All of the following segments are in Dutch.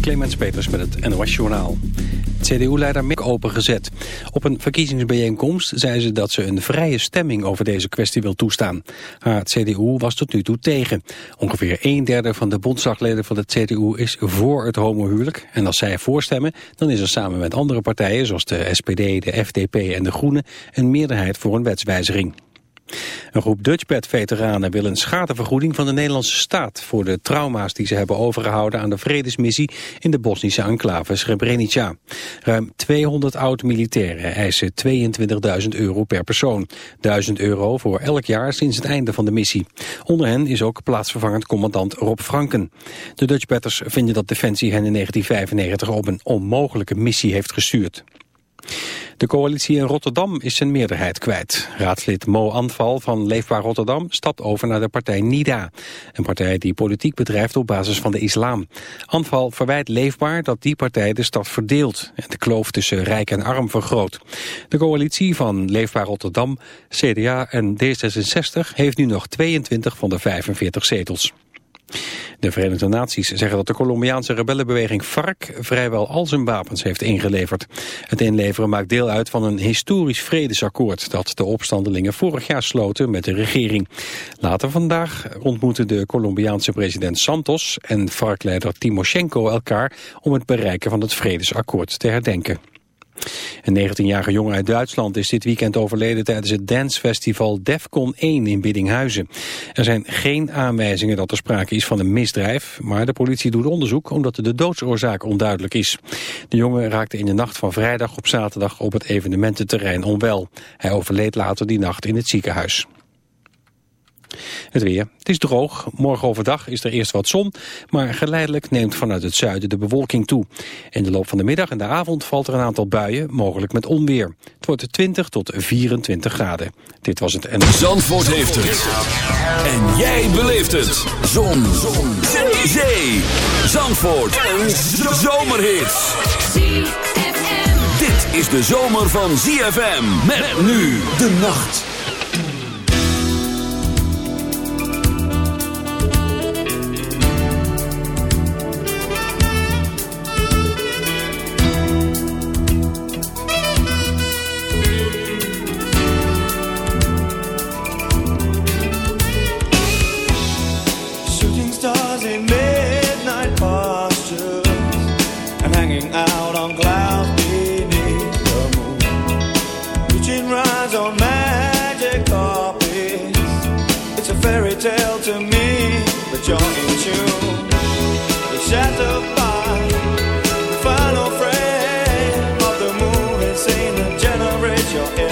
Clemens Peters met het NOS Journaal. CDU-leider Mick opengezet. Op een verkiezingsbijeenkomst zei ze dat ze een vrije stemming over deze kwestie wil toestaan. Haar CDU was tot nu toe tegen. Ongeveer een derde van de bondsdagleden van de CDU is voor het homohuwelijk. En als zij voorstemmen, dan is er samen met andere partijen zoals de SPD, de FDP en de Groenen een meerderheid voor een wetswijziging. Een groep Dutchbed-veteranen wil een schadevergoeding van de Nederlandse staat... voor de trauma's die ze hebben overgehouden aan de vredesmissie... in de Bosnische enclave Srebrenica. Ruim 200 oud-militairen eisen 22.000 euro per persoon. 1000 euro voor elk jaar sinds het einde van de missie. Onder hen is ook plaatsvervangend commandant Rob Franken. De Dutchbetters vinden dat Defensie hen in 1995 op een onmogelijke missie heeft gestuurd. De coalitie in Rotterdam is zijn meerderheid kwijt. Raadslid Mo Anval van Leefbaar Rotterdam stapt over naar de partij NIDA. Een partij die politiek bedrijft op basis van de islam. Anval verwijt Leefbaar dat die partij de stad verdeelt... en de kloof tussen rijk en arm vergroot. De coalitie van Leefbaar Rotterdam, CDA en D66 heeft nu nog 22 van de 45 zetels. De Verenigde Naties zeggen dat de Colombiaanse rebellenbeweging FARC vrijwel al zijn wapens heeft ingeleverd. Het inleveren maakt deel uit van een historisch vredesakkoord dat de opstandelingen vorig jaar sloten met de regering. Later vandaag ontmoeten de Colombiaanse president Santos en FARC-leider Timoshenko elkaar om het bereiken van het vredesakkoord te herdenken. Een 19-jarige jongen uit Duitsland is dit weekend overleden tijdens het dancefestival Defcon 1 in Biddinghuizen. Er zijn geen aanwijzingen dat er sprake is van een misdrijf, maar de politie doet onderzoek omdat de doodsoorzaak onduidelijk is. De jongen raakte in de nacht van vrijdag op zaterdag op het evenemententerrein onwel. Hij overleed later die nacht in het ziekenhuis. Het weer. Het is droog. Morgen overdag is er eerst wat zon, maar geleidelijk neemt vanuit het zuiden de bewolking toe. In de loop van de middag en de avond valt er een aantal buien, mogelijk met onweer. Het wordt 20 tot 24 graden. Dit was het en... Zandvoort heeft het. En jij beleeft het. Zon. zon. Zee. Zee. Zandvoort. Een zomerhit. Dit is de zomer van ZFM. Met nu de nacht. your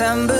December.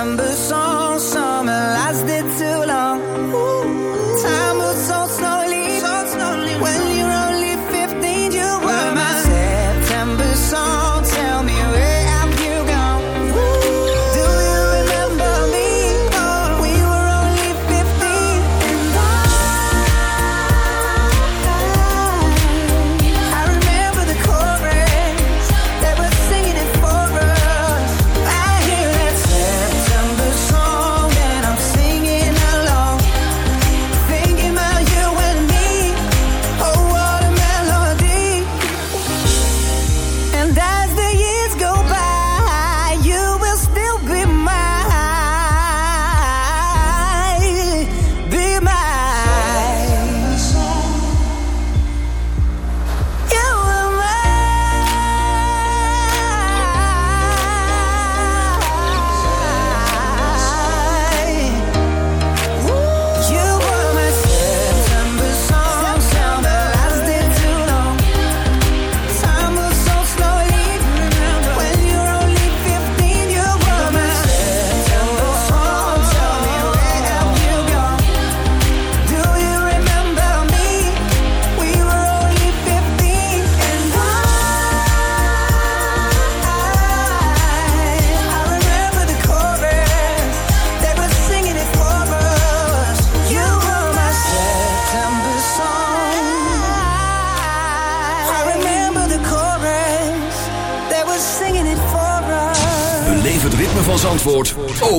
remember